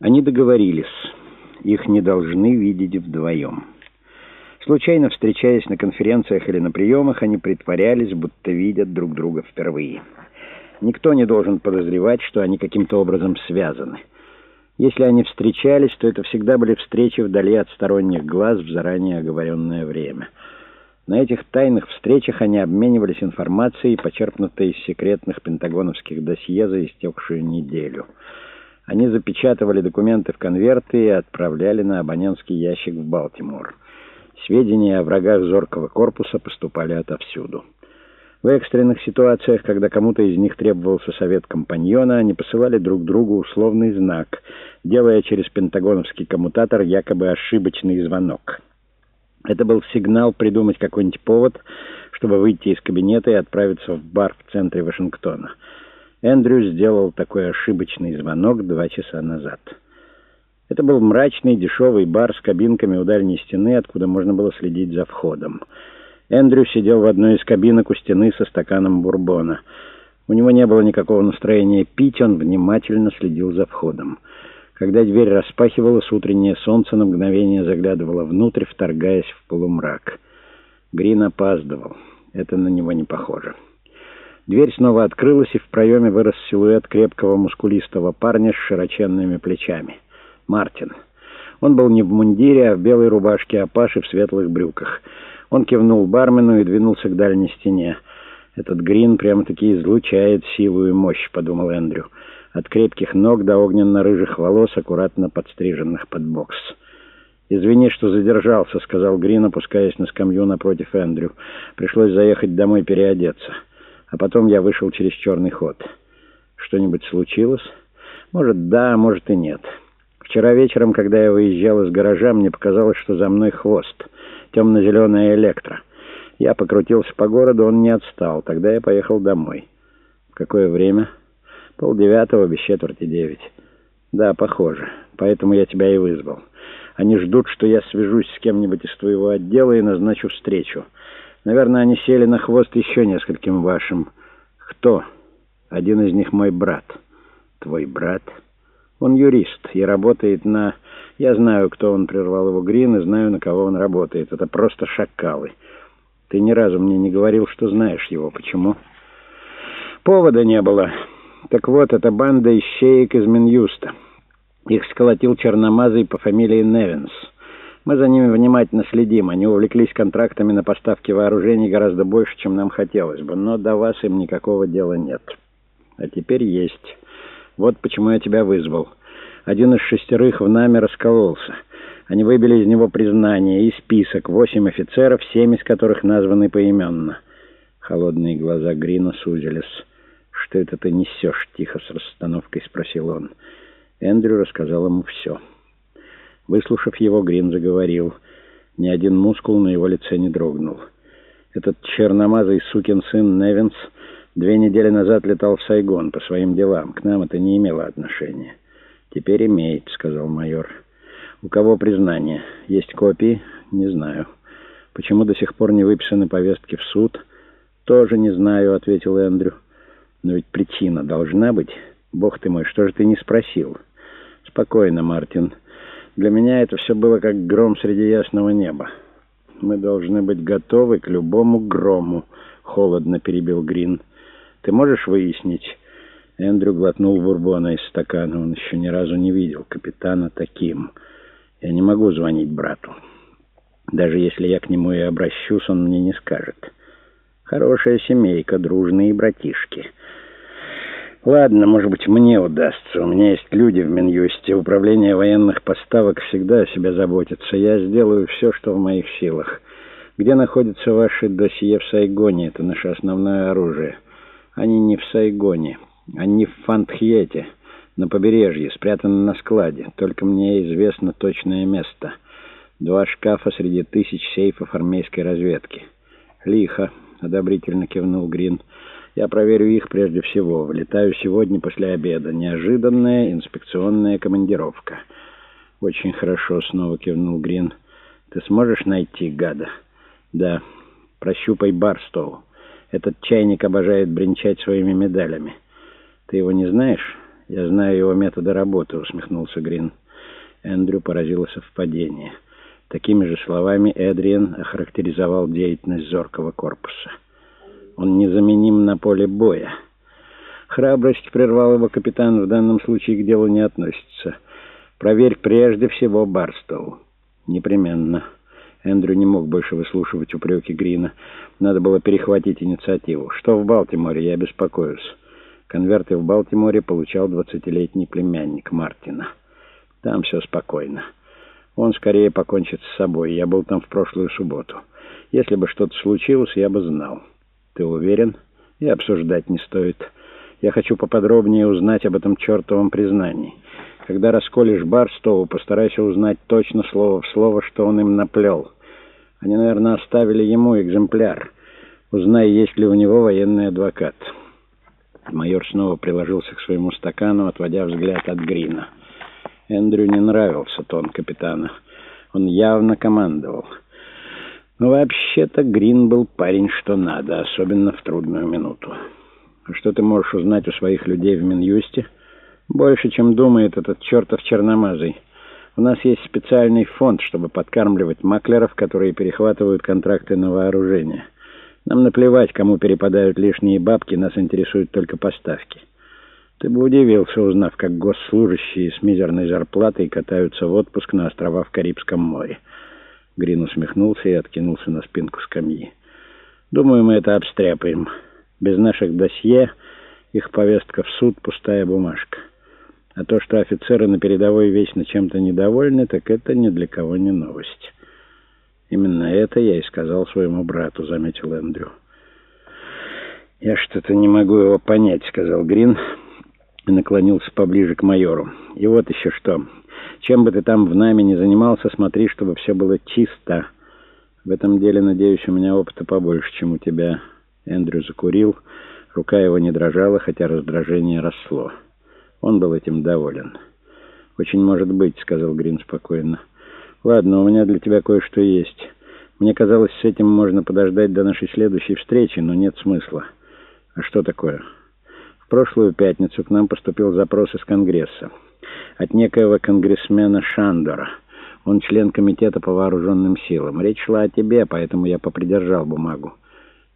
Они договорились. Их не должны видеть вдвоем. Случайно встречаясь на конференциях или на приемах, они притворялись, будто видят друг друга впервые. Никто не должен подозревать, что они каким-то образом связаны. Если они встречались, то это всегда были встречи вдали от сторонних глаз в заранее оговоренное время. На этих тайных встречах они обменивались информацией, почерпнутой из секретных пентагоновских досье за истекшую неделю. Они запечатывали документы в конверты и отправляли на абонентский ящик в Балтимор. Сведения о врагах зоркого корпуса поступали отовсюду. В экстренных ситуациях, когда кому-то из них требовался совет компаньона, они посылали друг другу условный знак, делая через пентагоновский коммутатор якобы ошибочный звонок. Это был сигнал придумать какой-нибудь повод, чтобы выйти из кабинета и отправиться в бар в центре Вашингтона. Эндрю сделал такой ошибочный звонок два часа назад. Это был мрачный, дешевый бар с кабинками у дальней стены, откуда можно было следить за входом. Эндрю сидел в одной из кабинок у стены со стаканом бурбона. У него не было никакого настроения пить, он внимательно следил за входом. Когда дверь распахивалась, утреннее солнце на мгновение заглядывало внутрь, вторгаясь в полумрак. Грин опаздывал. Это на него не похоже. Дверь снова открылась, и в проеме вырос силуэт крепкого мускулистого парня с широченными плечами. Мартин. Он был не в мундире, а в белой рубашке Апаши в светлых брюках. Он кивнул бармену и двинулся к дальней стене. «Этот Грин прямо-таки излучает силу и мощь», — подумал Эндрю. От крепких ног до огненно-рыжих волос, аккуратно подстриженных под бокс. «Извини, что задержался», — сказал Грин, опускаясь на скамью напротив Эндрю. «Пришлось заехать домой переодеться. А потом я вышел через черный ход. Что-нибудь случилось? Может, да, может и нет. Вчера вечером, когда я выезжал из гаража, мне показалось, что за мной хвост» темно-зеленая электро. Я покрутился по городу, он не отстал. Тогда я поехал домой. В какое время? Полдевятого, без четверти девять. Да, похоже. Поэтому я тебя и вызвал. Они ждут, что я свяжусь с кем-нибудь из твоего отдела и назначу встречу. Наверное, они сели на хвост еще нескольким вашим. Кто? Один из них мой брат. Твой брат? Он юрист и работает на... Я знаю, кто он прервал его Грин, и знаю, на кого он работает. Это просто шакалы. Ты ни разу мне не говорил, что знаешь его. Почему? Повода не было. Так вот, это банда ищеек из Минюста. Их сколотил черномазый по фамилии Невинс. Мы за ними внимательно следим. Они увлеклись контрактами на поставки вооружений гораздо больше, чем нам хотелось бы. Но до вас им никакого дела нет. А теперь есть. Вот почему я тебя вызвал. Один из шестерых в нами раскололся. Они выбили из него признание и список. Восемь офицеров, семь из которых названы поименно. Холодные глаза Грина сузились. «Что это ты несешь?» — тихо с расстановкой спросил он. Эндрю рассказал ему все. Выслушав его, Грин заговорил. Ни один мускул на его лице не дрогнул. Этот черномазый сукин сын Невинс две недели назад летал в Сайгон по своим делам. К нам это не имело отношения. «Теперь имеет», — сказал майор. «У кого признание? Есть копии? Не знаю. Почему до сих пор не выписаны повестки в суд?» «Тоже не знаю», — ответил Эндрю. «Но ведь причина должна быть. Бог ты мой, что же ты не спросил?» «Спокойно, Мартин. Для меня это все было как гром среди ясного неба. Мы должны быть готовы к любому грому», — холодно перебил Грин. «Ты можешь выяснить...» Эндрю глотнул бурбона из стакана. Он еще ни разу не видел капитана таким. Я не могу звонить брату. Даже если я к нему и обращусь, он мне не скажет. Хорошая семейка, дружные братишки. Ладно, может быть, мне удастся. У меня есть люди в Минюсте. Управление военных поставок всегда о себе заботится. Я сделаю все, что в моих силах. Где находятся ваши досье в Сайгоне? Это наше основное оружие. Они не в Сайгоне. Они в Фантхьете, на побережье, спрятаны на складе. Только мне известно точное место. Два шкафа среди тысяч сейфов армейской разведки. Лихо, одобрительно кивнул Грин. Я проверю их прежде всего. Вылетаю сегодня после обеда. Неожиданная инспекционная командировка. Очень хорошо, снова кивнул Грин. Ты сможешь найти гада? Да. Прощупай Барстоу. Этот чайник обожает бренчать своими медалями. Ты его не знаешь? «Я знаю его методы работы», — усмехнулся Грин. Эндрю поразило совпадение. Такими же словами Эдриен охарактеризовал деятельность зоркого корпуса. «Он незаменим на поле боя». Храбрость, прервал его капитан, в данном случае к делу не относится. Проверь прежде всего Барстоу. Непременно. Эндрю не мог больше выслушивать упреки Грина. Надо было перехватить инициативу. Что в Балтиморе? Я беспокоюсь. Конверты в Балтиморе получал двадцатилетний племянник Мартина. Там все спокойно. Он скорее покончит с собой. Я был там в прошлую субботу. Если бы что-то случилось, я бы знал. Ты уверен? И обсуждать не стоит. Я хочу поподробнее узнать об этом чертовом признании. Когда расколешь Барстоу, постарайся узнать точно слово в слово, что он им наплел. Они, наверное, оставили ему экземпляр. Узнай, есть ли у него военный адвокат. Майор снова приложился к своему стакану, отводя взгляд от Грина. Эндрю не нравился тон капитана. Он явно командовал. Но вообще-то Грин был парень что надо, особенно в трудную минуту. Что ты можешь узнать у своих людей в Минюсте? Больше, чем думает этот чертов черномазый. У нас есть специальный фонд, чтобы подкармливать маклеров, которые перехватывают контракты на вооружение. Нам наплевать, кому перепадают лишние бабки, нас интересуют только поставки. Ты бы удивился, узнав, как госслужащие с мизерной зарплатой катаются в отпуск на острова в Карибском море. Грин усмехнулся и откинулся на спинку скамьи. Думаю, мы это обстряпаем. Без наших досье их повестка в суд — пустая бумажка. А то, что офицеры на передовой вечно чем-то недовольны, так это ни для кого не новость. Именно это я и сказал своему брату, заметил Эндрю. «Я что-то не могу его понять», — сказал Грин и наклонился поближе к майору. «И вот еще что. Чем бы ты там в нами не занимался, смотри, чтобы все было чисто. В этом деле, надеюсь, у меня опыта побольше, чем у тебя». Эндрю закурил. Рука его не дрожала, хотя раздражение росло. Он был этим доволен. «Очень может быть», — сказал Грин спокойно. «Ладно, у меня для тебя кое-что есть. Мне казалось, с этим можно подождать до нашей следующей встречи, но нет смысла. А что такое?» В прошлую пятницу к нам поступил запрос из Конгресса от некоего конгрессмена Шандора. Он член комитета по вооруженным силам. Речь шла о тебе, поэтому я попридержал бумагу.